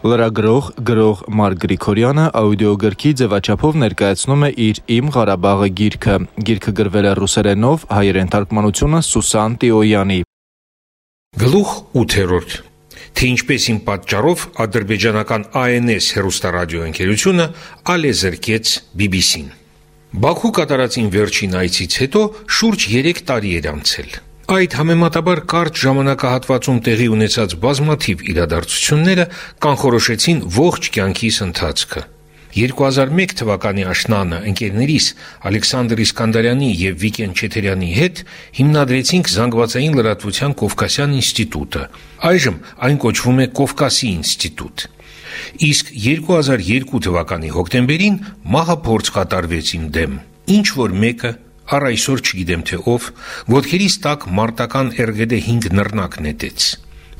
Լրագրող գրող Մարկ Գրիգորյանը աուդիոգրքի ձևաչափով ներկայացնում է իր Իմ Ղարաբաղը գիրքը։ Գիրքը գրվել է ռուսերենով, հայերեն թարգմանությունը Սուսան Տիոյանի։ Գլուխ 8-րդ թե ինչպես իմ պատճառով ադրբեջանական ANS հեռուստարադիոընկերությունը ալեզրկեց BBC-ին։ Բաքու կատարած իմ վերջին այցից հետո շուրջ 3 տարի էր անցել։ Այդ համեմատաբար կարճ ժամանակահատվածում տեղի ունեցած բազմաթիվ իրադարձությունները կանխորոշեցին ողջ կյանքիս ընթացքը։ 2001 թվականի աշնանը ընկերներիս Ալեքսանդր Իսկանդարյանի եւ Վիկեն Չեթերյանի հետ հիմնադրեցինք զանգվածային լրատվության Կովկասյան ինստիտուտը։ Այժմ այն կոչվում է Կովկասի ինստիտուտ։ Իսկ 2002 թվականի հոկտեմբերին մահա փորձ կատարվեց իմ դեմ։ Ինչ որ մեկը առ այսօր չգիտեմ թե ով, ոտքերիս տակ մարտական RGD 5 նռնակ նետեց։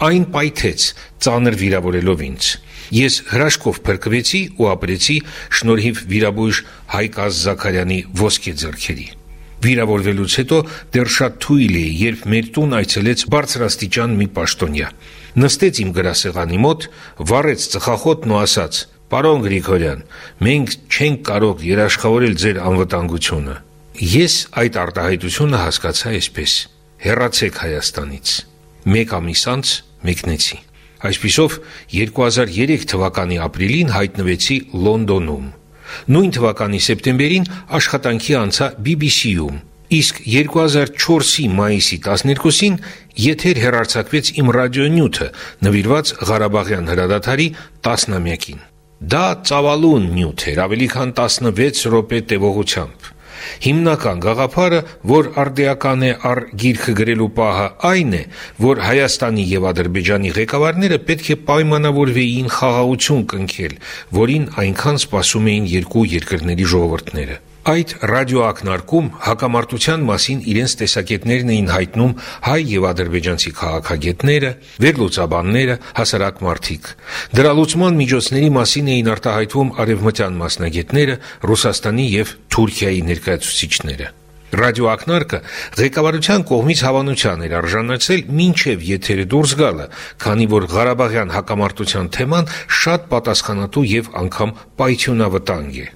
Այն պայթեց, ծանր վիրավորելով ինձ։ Ես հրաշքով փրկվեցի ու ապրեցի շնորհիվ վիրաբույժ Հայկ Զաքարյանի ոսկե ձեռքերի։ Վիրավորվելուց հետո դեռ շատ թույլ էի, երբ մեր տուն այցելեց բարձրաստիճան մի պաշտոնյա։ Նստեց իմ գրասեղանի մոտ, վառեց ծխախոտն ու ասաց. «Պարոն Գրիգորյան, մենք չենք կարող երաշխավորել ձեր անվտանգությունը»։ Ես այդ արտահայտությունը հասկացա այսպես. հեռացեք Հայաստանից։ Մեկ ամիս անց մեկնեցի։ Այսպիսով 2003 թվականի ապրիլին հայտնվեցի Լոնդոնում։ Նույն թվականի սեպտեմբերին աշխատանքի անցա BBC-ում, իսկ 2004-ի մայիսի 12-ին եթեր հեռարձակվեց իմ ռադիոնյութը, նվիրված Ղարաբաղյան հրադադարի 10-ամյակին։ Դա ծավալուն նյութ էր, ավելի քան 16 րոպե տևողությամբ։ Հիմնական գաղափարը, որ արդեական է առ գիրքը գրելու պահը, այն է, որ Հայաստանի եւ Ադրբեջանի ղեկավարները պետք է պայմանավորվեին խաղաղություն կնքել, որին այնքան սպասում էին երկու երկրների ժողովուրդները։ Այդ ռադիոակնարկում հակամարտության մասին իրենց տեսակետներն էին հայտնում հայ եւ ադրբեջանցի քաղաքագետները, վերլուծաբանները, հասարակ մարդիկ։ Դրա լուծման միջոցների մասին էին արտահայտվում արևմտյան մասնագետները, Ռուսաստանի եւ Թուրքիայի ներկայացուցիչները։ Ռադիոակնարկը ղեկավարության կողմից հավանության էր արժանացել մինչև եթերը դուրս գալը, քանի որ Ղարաբաղյան հակամարտության թեման շատ պատասխանատու եւ անգամ պայթյունավտանգ է։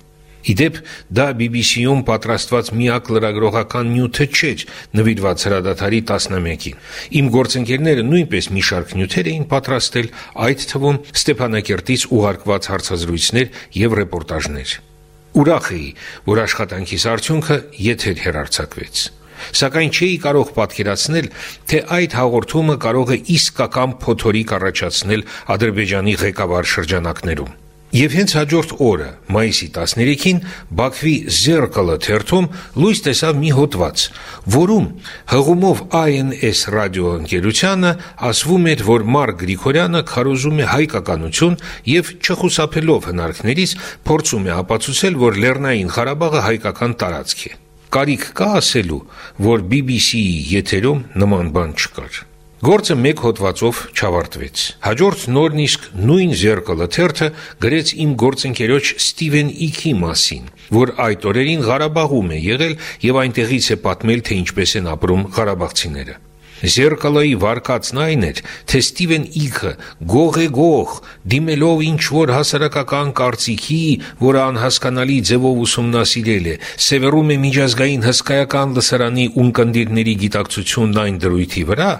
Իդեպ դա BBC-ում պատրաստված միակ լրագրողական նյութը չէր նվիրված հրադադարի 10-ամյակին։ Իմ գործընկերները նույնպես մի շարք նյութեր էին պատրաստել, այդ թվում Ստեփանակերտից ուղարկված հարցազրույցներ եւ ռեպորտաժներ։ Ուրախ էի, որ աշխատանքիս արդյունքը եթեր հեռարձակվեց։ Սակայն չէի կարող պատկերացնել, թե այդ հաղորդումը կարող է իսկական փոթորիկ առաջացնել Ադրբեջանի ղեկավար շրջանակներում։ Եվ հենց հաջորդ օրը, մայիսի 13-ին, Բաքվի Zerkalo թերթում լույս տեսավ մի հոդված, որում հղումով ANS ռադիոընկերությանը ասվում էր, որ Մարկ Գրիգորյանը քարոզում է հայկականություն եւ չխուսափելով հնարքներից փորձում է ապացուցել, որ Լեռնային Ղարաբաղը հայկական տարածք է։ Կարիք կա ասելու, որ BBC-ի եթերում նման բան չկար։ Գործը մեկ հոդվածով չավարտվեց։ Հաջորդ նորն իսկ նույն Zerkalo թերթը գրեց իմ գործընկերոջ Ստիվեն Իքի մասին, որ այդ օրերին Ղարաբաղում է եղել եւ այնտեղից է պատմել, թե ինչպես են ապրում ղարաբաղցիները։ Զերկալայի վարկածն այն էր, թե Ստիվեն Իքը գողեգող դիմելով ինչ որ հասարակական կարծիքի, որը անհասկանալի ձևով ուսումնասիրել է, սևեռում է միջազգային հսկայական լսարանի ունկնդիրների գիտակցությունն այն դրույթի վրա,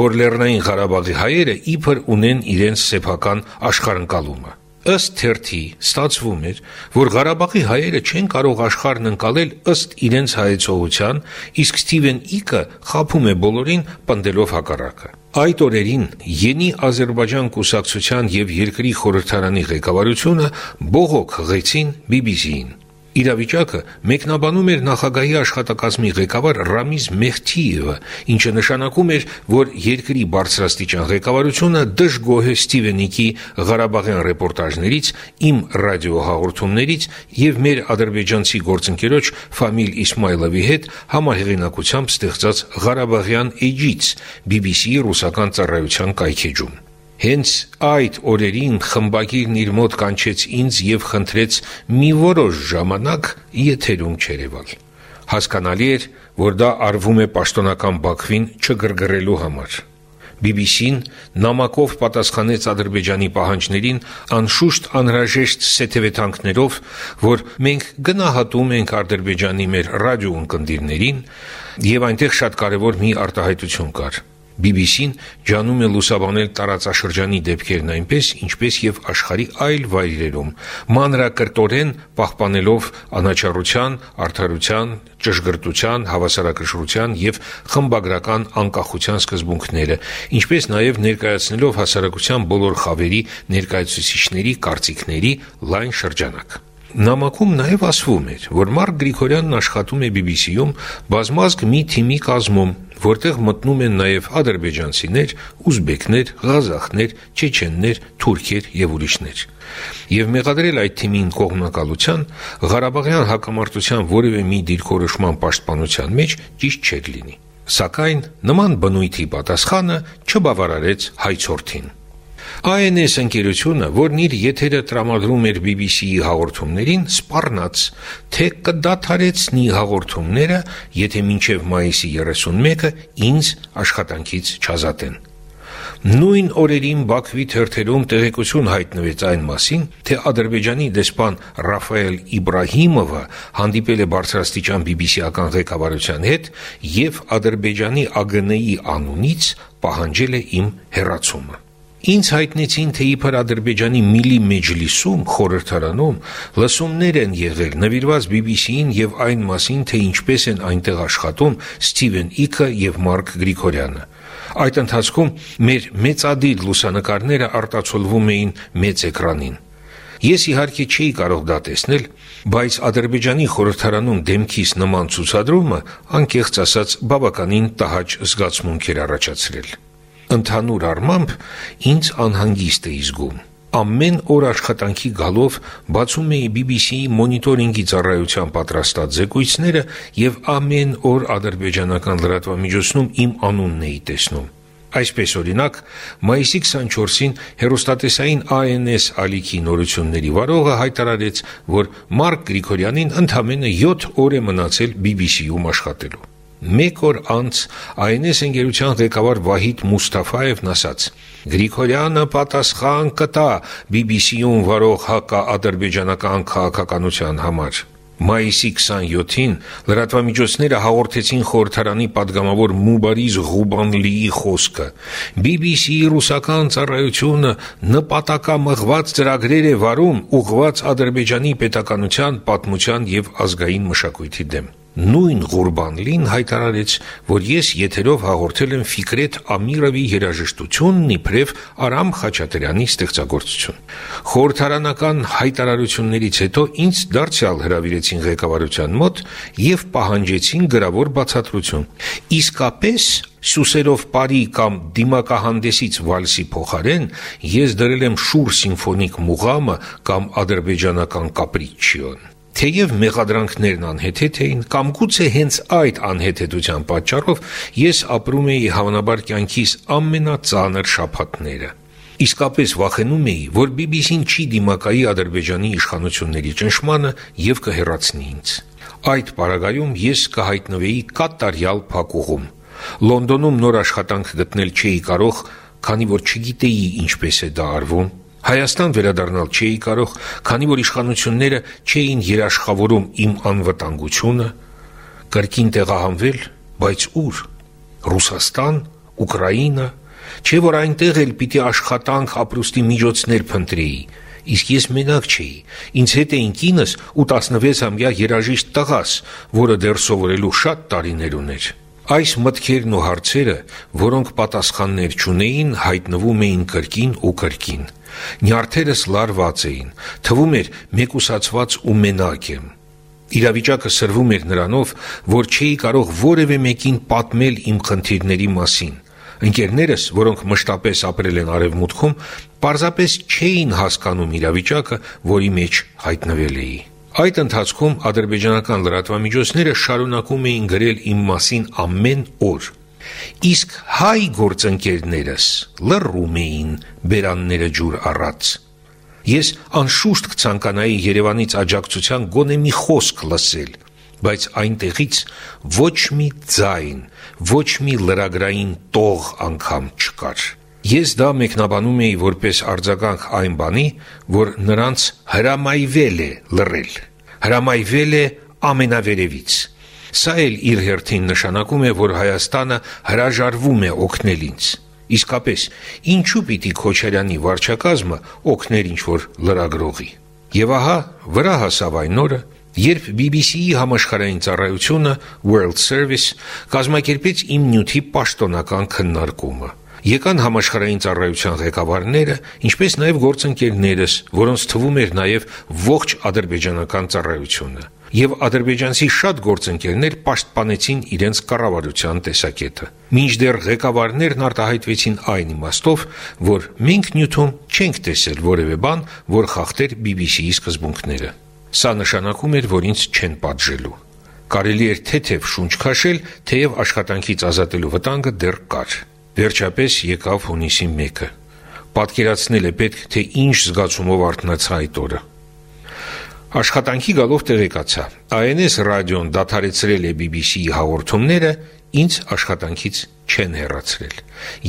որ Լեռնային Ղարաբաղի հայերը իբր ունեն իրենց սեփական աշխարհընկալումը։ Ըստ թերթի ստացվում էր, որ Ղարաբաղի հայերը չեն կարող աշխարհն ընկալել ըստ իրենց հայեցողության, իսկ Ստիվեն Իքը խափում է բոլորին պնդելով հակառակը։ Այդ օրերին Յենի Ադրբեջան կուսակցության եւ երկրի խորհրդարանի ղեկավարությունը բողոք հղեցին BBC-ին։ Իրավիճակը մեկնաբանում էր նախագահի աշխատակազմի ղեկավար Ռամիզ Մեհթիևը, ինչը նշանակում էր, որ երկրի բարձրաստիճան ղեկավարությունը դժգոհ է Ստիվենիկի Ղարաբաղյան ռեպորտաժներից, իմ ռադիոհաղորդումներից եւ մեր ադրբեջանցի գործընկերոջ Ֆամիլ Իսմայլովի հետ համահեղինակությամբ ստեղծած Ղարաբաղյան էջից BBC-ի ռուսական ծառայության կայքեջում։ Հենց այդ օրերին խմբագիրն իր մոտ կանչեց ինձ եւ խնդրեց մի որոշ ժամանակ եթերում չերևալ։ Հասկանալի էր, որ դա արվում է պաշտոնական Բաքվին չգրգռելու համար։ BBC-ն նամակով պատասխանեց Ադրբեջանի պահանջներին անշուշտ անհրաժեշտ սեթևեթանքներով, որ մենք գնահատում ենք Ադրբեջանի մեր ռադիոընկերներին եւ այնտեղ շատ կարեւոր մի արտահայտություն կար։ BBC-ն ջանում է լուսաբանել տարածաշրջանի դեպքերն այնպես, ինչպես եւ աշխարի այլ վայրերում, մանրակրտորեն պահպանելով անաչառության, արդարության, ճշգրտության, հավասարակշռության եւ խմբագրական անկախության սկզբունքները, ինչպես նաեւ ներկայացնելով հասարակության բոլոր խավերի ներկայացուցիչների կարծիքների լայն շրջանակ։ Նամակում նաև ասվում էր, որ Մարկ Գրիգորյանն աշխատում է BBC-ում բազմազգ մի թիմի կազմում, որտեղ մտնում են նաև ադրբեջանցիներ, ուզբեկներ, ղազախներ, չեչեններ, թուրքեր եւ ուրիշներ։ Եվ մեղադրել այդ թիմին կողմնակալության Ղարաբաղյան հակամարտության որևէ մի դիրքորոշման պաշտպանության մեջ ճիշտ չէր լինի։ Սակայն նման բնույթի պատասխանը չբավարարեց հայցորդին։ ANS ընկերությունը, որն իր եթերը տրամադրում էր BBC-ի հաղորդումներին, սպառնաց, թե կդադարեցնի հաղորդումները, եթե մինչև մայիսի 31-ը ինձ աշխատանքից չազատեն։ Նույն օրերին Բաքվի թերթերում տեղեկություն հայտնվեց այն մասին, թե Ադրբեջանի դեսպան Ռաֆայել Իբրահիմովը հանդիպել է բարձրաստիճան BBC-ական ղեկավարության հետ եւ Ադրբեջանի ԱԳՆ-ի անունից պահանջել է իմ հերացումը։ Ինձ հայտնեցին, թե իբր Ադրբեջանի Միլի Մեջլիսում խորհրդարանում լսումներ են եղել նվիրված BBC-ին եւ այն մասին, թե ինչպես են այնտեղ աշխատում Սթիվեն Իքը եւ Մարկ Գրիգորյանը։ Այդ ընթացքում մեր մեծադիր լուսանկարները արտացոլվում էին մեծ էկրանին։ Ես իհարկե չէի կարող դա տեսնել, բայց Ադրբեջանի խորհրդարանում դեմքիս նման ցուցադրումը անկեղծ ասած բավականին տհաճ զգացմունք էր առաջացրել ընդհանուր առմամբ ինձ անհանգիստ էի զգում։ Ամեն օր աշխատանքի գալով բացում էի BBC-ի մոնիտորինգի ծառայության պատրաստած զեկույցները եւ ամեն օր ադրբեջանական լրատվամիջոցնում իմ անունն էի տեսնում։ Այսպես օրինակ, մայիսի 24-ին հերոստատեսային ANS ալիքի նորությունների վարողը հայտարարեց, որ Մարկ Գրիգորյանին ընդամենը 7 օր է մնացել BBC-ում աշխատելու։ Մեկ օր անց այնես ընկերության ղեկավար Վահիտ Մուստաֆաևն ասաց. Գրիգորյանը պատասխան կտա BBC-ում վարող հակաադրբեջանական քաղաքականության համար։ Մայիսի 27-ին լրատվամիջոցները հաղորդեցին խորհրդարանի падգամավոր Մուբարիզ Ղուբանլիի խոսքը։ BBC-ի ռուսական ծառայությունը նպատակամղված ծրագրեր է վարում ուղղված Ադրբեջանի պետականության, պատմության եւ ազգային մշակույթի դեմ նույն Ղուրբանլին հայտարարեց, որ ես եթերով հաղորդել եմ Ֆիկրետ Ամիրովի երաժշտությունն իբրև Արամ Խաչատրյանի ստեղծագործություն։ Խորհրդարանական հայտարարություններից հետո ինձ դարձյալ հրավիրեցին ղեկավարության մոտ եւ պահանջեցին գրավոր բացատրություն։ Իսկապես Սուսերով Պարի կամ Դիմակահանդեսից վալսի փոխարեն ես դրել եմ Շուր սիմֆոնիկ մուղամը կամ ադրբեջանական կապրիչիոն։ Թեև մեղադրանքներն անհեթեթ էին, կամ գուցե հենց այդ անհեթեթության պատճառով ես ապրում էի հավանաբար կյանքիս ամենածանր շաբաթները։ Իսկապես վախենում էի, որ BBC-ն չի դիմակայի Ադրբեջանի իշխանությունների ճնշմանը եւ կհեռացնի ինձ։ Այդ պարագայում ես կհայտնվեի կատարյալ փակուղում։ Լոնդոնում նոր աշխատանք գտնել չէի կարող, քանի որ չգիտեի ինչպես է դա արվում Հայաստան վերադառնալ չէի կարող, քանի որ իշխանությունները չէին երաշխավորում իմ անվտանգությունը, կրկին տեղահանվել, բայց ուր։ Ռուսաստան, Ուկրաինա, չէ որ այնտեղ էլ պիտի աշխատանք ապրուստի միջոցներ փնտրեի, իսկ ես մենակ չէի։ Ինձ հետ էին կինս ու 16-ամյա երաժիշտ տղաս, որը դեռ սովորելու շատ տարիներ ուներ։ Այս մտքերն ու հարցերը, որոնք պատասխաններ չունեին, հայտնվում էին կրկին ու կրկին։ Նյարդերս լարված էին, թվում էր մեկուսացված ու մենակ եմ։ Իրավիճակը սրվում էր նրանով, որ չէի կարող որևէ մեկին պատմել իմ խնդիրների մասին։ Ընկերներս, որոնք մշտապես ապրել են արևմուտքում, պարզապես չէին հասկանում իրավիճակը, որի մեջ հայտնվել էի։ Այդ ընթացքում ադրբեջանական լրատվամիջոցները շարունակում էին գրել իմ մասին ամեն օր իսկ հայ գործընկերներս լռում էին բերանները ջուր առած։ Ես անշուշտ կցանկանայի Երևանից աջակցության գոնե մի խոսք լսել, բայց այնտեղից ոչ մի ձայն, ոչ մի լրագրային տող անգամ չկար։ Ես դա մեկնաբանում էի որպես արձագանք այն բանի, որ նրանց հրամայվել է լռել։ Հրամայվել է ամենավերևից։ Սա էլ իր հերթին նշանակում է, որ Հայաստանը հրաժարվում է օգնել ինձ։ Իսկապես, ինչու պիտի Քոչարյանի վարչակազմը օգներ ինչ-որ լրագրողի։ Եվ ահա վրա հասավ այն օրը, երբ BBC-ի համաշխարհային ծառայությունը World Service կազմակերպեց իմ նյութի պաշտոնական քննարկումը։ Եկան համաշխարհային ծառայության ղեկավարները, ինչպես նաև գործընկերներս, որոնց թվում էր նաև ողջ ադրբեջանական ծառայությունը եւ ադրբեջանցի շատ գործընկերներ պաշտպանեցին իրենց կառավարության տեսակետը։ Մինչդեռ ղեկավարներն արտահայտվեցին այն իմաստով, որ մենք նյութում չենք տեսել որևէ բան, որ խախտեր BBC-ի սկզբունքները։ Սա նշանակում էր, որ ինձ չեն պատժելու։ Կարելի էր թեթև շունչ քաշել, թեև աշխատանքից ազատելու վտանգը դեռ կար։ Վերջապես եկավ հունիսի 1-ը։ Պատկերացնել է պետք, թե ինչ զգացումով արթնացա այդ օրը։ Աշխատանքի գալով տեղեկացա։ ANS ռադիոն դադարեցրել է BBC-ի հաղորդումները, ինձ աշխատանքից չեն հեռացրել։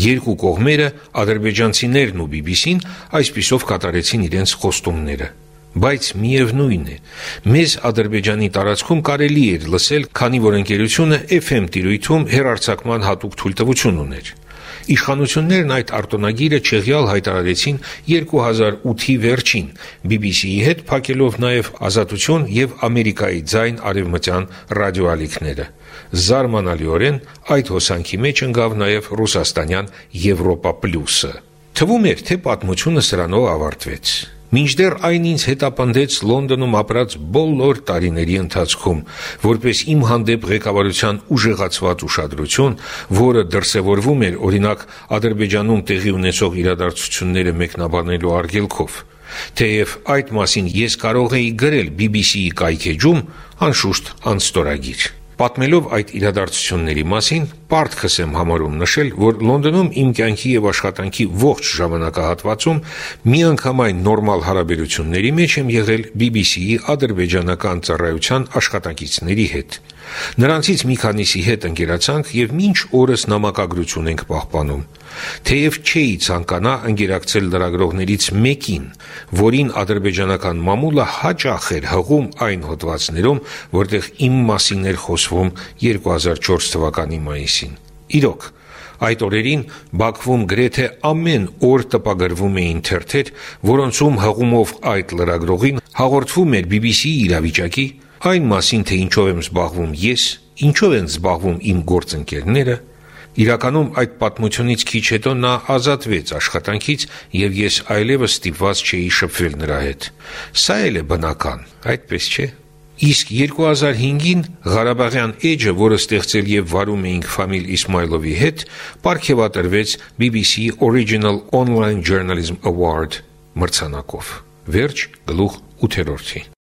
Երկու կողմերը, ադրբեջանցիներն ու BBC-ն, այսպիսով կատարեցին իրենց խոստումները։ Բայց միևնույն է, մեզ Ադրբեջանի տարածքում կարելի էր լսել, քանի որ ընկերությունը FM տիրույթում հերարցակման հատուկ թույլտվություն ուներ։ Իշխանություններն այդ արտոնագիրը չեղյալ հայտարարեցին 2008-ի վերջին, BBC-ի հետ փակելով նաև Ազատություն եւ Ամերիկայի ձայն արևմտյան ռադիոալիքները։ Զարմանալիորեն այդ հոսանքի մեջ ընկավ նաև ռուսաստանյան Եվրոպա պլյուսը։ Թվում էր, թե պատմությունը սրանով ավարտվեց։ Մինչդեռ այն ինձ հետապնդեց Լոնդոնում ապրած բոլոր տարիների ընթացքում, որպես իմ հանդեպ ղեկավարության ուժեղացված ուշադրություն, որը դրսևորվում էր օրինակ Ադրբեջանում տեղի ունեցող իրադարձությունները մեկնաբանելու արգելքով։ Թեև այդ մասին ես կարող էի գրել BBC-ի կայքեջում, անշուշտ անստորագիր։ Պատմելով այդ իրադարձությունների մասին, պարտքս եմ համարում նշել, որ Լոնդոնում իմ կյանքի եւ աշխատանքի ողջ ժամանակահատվածում միանգամայն նորմալ հարաբերությունների մեջ եմ եղել BBC-ի ադրբեջանական ծառայության աշխատակիցների հետ։ Նրանցից մի քանիսի հետ ընկերացանք եւ մինչ օրս նամակագրություն ենք պահպանում։ Թեև չէի ցանկանա ընկերակցել լրագրողներից մեկին, որին ադրբեջանական մամուլը հաճախ էր հղում այն հոդվածներում, որտեղ իմ մասին էր խոսվում 2004 թվականի մայիսին։ Իրոք, այդ օրերին Բաքվում գրեթե ամեն օր տպագրվում էին թերթեր, որոնցում հղումով այդ լրագրողին հաղորդվում էր BBC-ի իրավիճակի, այն մասին, թե ինչով եմ զբաղվում ես, ինչով են զբաղվում իմ գործընկերները, իրականում այդ պատմությունից քիչ հետո նա ազատվեց աշխատանքից եւ ես այլևս ստիպված չէի շփվել նրա հետ։ Սա էլ է բնական, այդպես չէ։ Իսկ 2005-ին Ղարաբաղյան էջը, որը ստեղծել եւ վարում էինք Ֆամիլ Իսմայլովի հետ, ապարգևատրվեց BBC Original Online Journalism Award մրցանակով։ Վերջ գլուխ 8-րդի։